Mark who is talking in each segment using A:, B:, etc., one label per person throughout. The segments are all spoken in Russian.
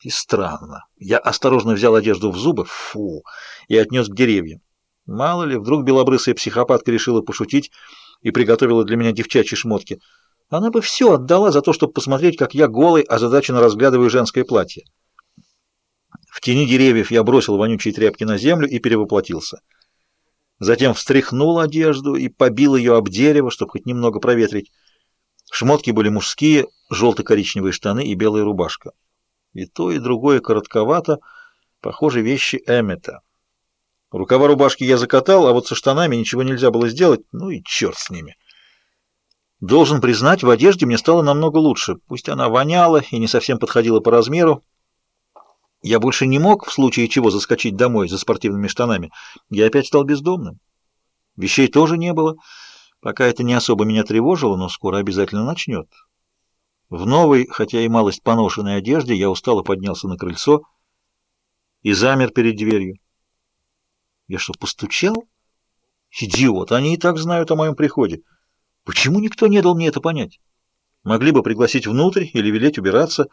A: И странно. Я осторожно взял одежду в зубы, фу, и отнес к деревьям. Мало ли, вдруг белобрысая психопатка решила пошутить и приготовила для меня девчачьи шмотки. Она бы все отдала за то, чтобы посмотреть, как я голый, озадаченно разглядываю женское платье. В тени деревьев я бросил вонючие тряпки на землю и перевоплотился. Затем встряхнул одежду и побил ее об дерево, чтобы хоть немного проветрить. Шмотки были мужские, желто-коричневые штаны и белая рубашка. И то, и другое коротковато, похоже, вещи Эммета. Рукава рубашки я закатал, а вот со штанами ничего нельзя было сделать, ну и черт с ними. Должен признать, в одежде мне стало намного лучше. Пусть она воняла и не совсем подходила по размеру. Я больше не мог в случае чего заскочить домой за спортивными штанами. Я опять стал бездомным. Вещей тоже не было. Пока это не особо меня тревожило, но скоро обязательно начнет. В новой, хотя и малость поношенной одежде, я устало поднялся на крыльцо и замер перед дверью. Я что, постучал? Идиот, они и так знают о моем приходе. Почему никто не дал мне это понять? Могли бы пригласить внутрь или велеть убираться.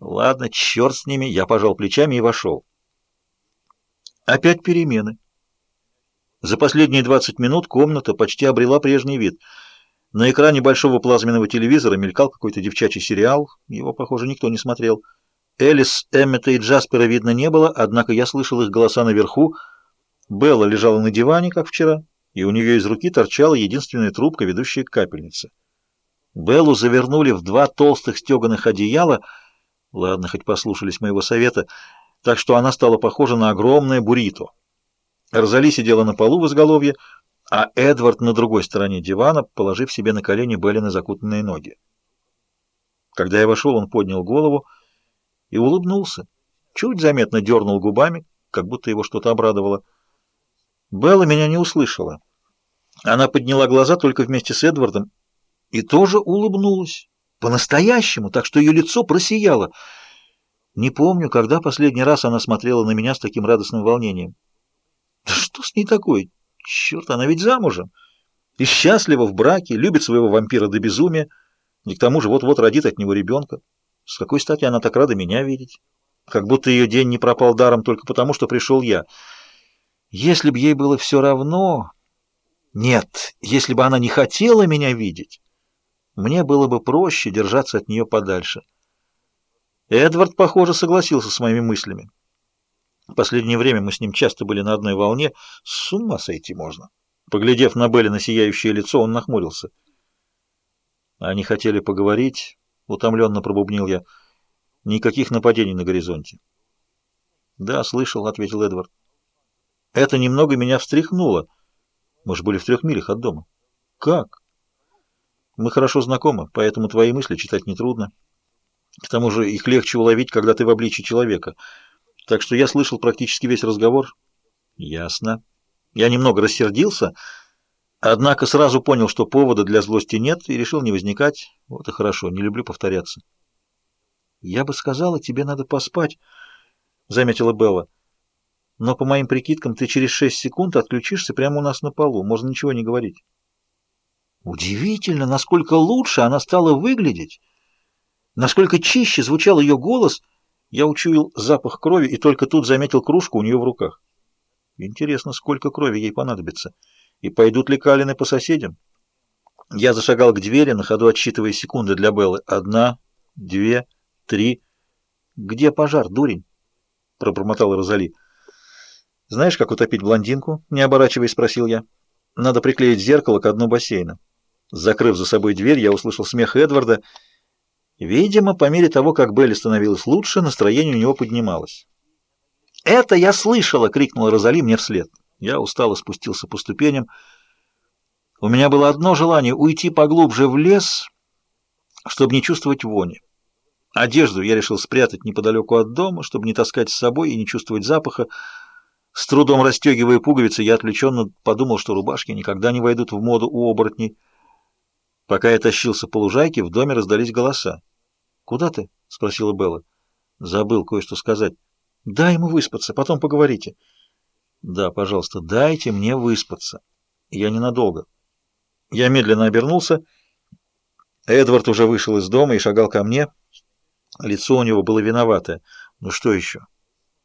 A: Ладно, черт с ними, я пожал плечами и вошел. Опять перемены. За последние 20 минут комната почти обрела прежний вид. На экране большого плазменного телевизора мелькал какой-то девчачий сериал, его, похоже, никто не смотрел. Элис, Эммета и Джаспера видно не было, однако я слышал их голоса наверху. Белла лежала на диване, как вчера, и у нее из руки торчала единственная трубка, ведущая к капельнице. Беллу завернули в два толстых стеганых одеяла, ладно, хоть послушались моего совета, так что она стала похожа на огромное буррито. Розали сидела на полу в изголовье, а Эдвард на другой стороне дивана, положив себе на колени Беллины закутанные ноги. Когда я вошел, он поднял голову и улыбнулся. Чуть заметно дернул губами, как будто его что-то обрадовало. Белла меня не услышала. Она подняла глаза только вместе с Эдвардом и тоже улыбнулась. По-настоящему, так что ее лицо просияло. Не помню, когда последний раз она смотрела на меня с таким радостным волнением. Да что с ней такое? Черт, она ведь замужем. И счастлива в браке, любит своего вампира до безумия. И к тому же вот-вот родит от него ребенка. С какой стати она так рада меня видеть? Как будто ее день не пропал даром только потому, что пришел я. Если бы ей было все равно... Нет, если бы она не хотела меня видеть, мне было бы проще держаться от нее подальше. Эдвард, похоже, согласился с моими мыслями. В последнее время мы с ним часто были на одной волне. С ума сойти можно. Поглядев на Белли на сияющее лицо, он нахмурился. Они хотели поговорить, утомленно пробубнил я. Никаких нападений на горизонте. Да, слышал, ответил Эдвард. Это немного меня встряхнуло. Мы же были в трех милях от дома. Как? Мы хорошо знакомы, поэтому твои мысли читать нетрудно. К тому же их легче уловить, когда ты в обличии человека. Так что я слышал практически весь разговор. Ясно. Я немного рассердился, однако сразу понял, что повода для злости нет, и решил не возникать. Вот и хорошо, не люблю повторяться. Я бы сказала, тебе надо поспать, заметила Белла. Но по моим прикидкам ты через шесть секунд отключишься прямо у нас на полу. Можно ничего не говорить. Удивительно, насколько лучше она стала выглядеть. Насколько чище звучал ее голос — я учуял запах крови и только тут заметил кружку у нее в руках. Интересно, сколько крови ей понадобится, и пойдут ли Калины по соседям? Я зашагал к двери, на ходу отсчитывая секунды для Беллы. Одна, две, три. «Где пожар, дурень?» — пробормотала Розали. «Знаешь, как утопить блондинку?» — не оборачиваясь, спросил я. «Надо приклеить зеркало к дну бассейна». Закрыв за собой дверь, я услышал смех Эдварда — Видимо, по мере того, как Белли становилась лучше, настроение у него поднималось. «Это я слышала!» — крикнула Розали мне вслед. Я устало спустился по ступеням. У меня было одно желание — уйти поглубже в лес, чтобы не чувствовать вони. Одежду я решил спрятать неподалеку от дома, чтобы не таскать с собой и не чувствовать запаха. С трудом расстегивая пуговицы, я отвлеченно подумал, что рубашки никогда не войдут в моду у оборотней. Пока я тащился по лужайке, в доме раздались голоса. «Куда ты?» — спросила Белла. «Забыл кое-что сказать». «Дай ему выспаться, потом поговорите». «Да, пожалуйста, дайте мне выспаться. Я ненадолго». Я медленно обернулся. Эдвард уже вышел из дома и шагал ко мне. Лицо у него было виноватое. Ну что еще?